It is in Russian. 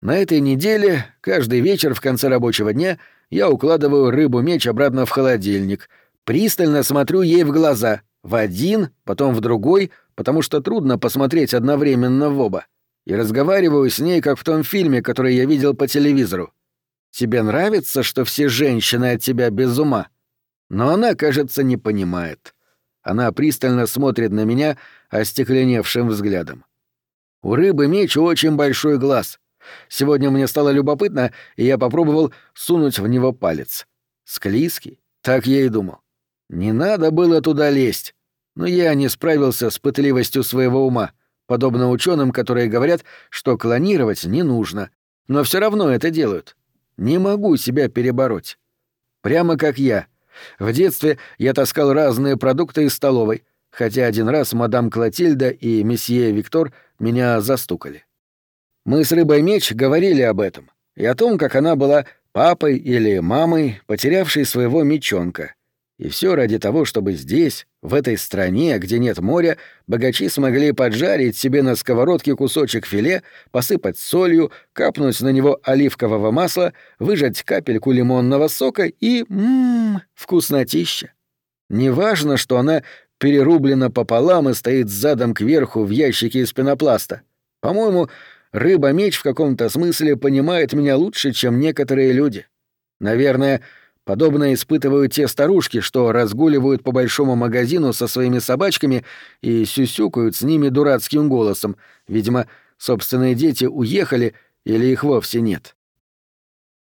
На этой неделе каждый вечер в конце рабочего дня я укладываю рыбу-меч обратно в холодильник, пристально смотрю ей в глаза, в один, потом в другой, потому что трудно посмотреть одновременно в оба, и разговариваю с ней, как в том фильме, который я видел по телевизору. Тебе нравится, что все женщины от тебя без ума? Но она, кажется, не понимает. Она пристально смотрит на меня остекленевшим взглядом. У рыбы меч очень большой глаз. Сегодня мне стало любопытно, и я попробовал сунуть в него палец. Склизкий, так я и думал. Не надо было туда лезть. Но я не справился с пытливостью своего ума, подобно ученым, которые говорят, что клонировать не нужно, но все равно это делают. Не могу себя перебороть. Прямо как я. В детстве я таскал разные продукты из столовой, хотя один раз мадам Клотильда и месье Виктор меня застукали. Мы с Рыбой Меч говорили об этом и о том, как она была папой или мамой, потерявшей своего мечонка. И все ради того, чтобы здесь, в этой стране, где нет моря, богачи смогли поджарить себе на сковородке кусочек филе, посыпать солью, капнуть на него оливкового масла, выжать капельку лимонного сока и... ммм, вкуснотища. Неважно, что она перерублена пополам и стоит задом кверху в ящике из пенопласта. По-моему, рыба-меч в каком-то смысле понимает меня лучше, чем некоторые люди. Наверное, подобное испытывают те старушки, что разгуливают по большому магазину со своими собачками и сюсюкают с ними дурацким голосом. Видимо, собственные дети уехали или их вовсе нет.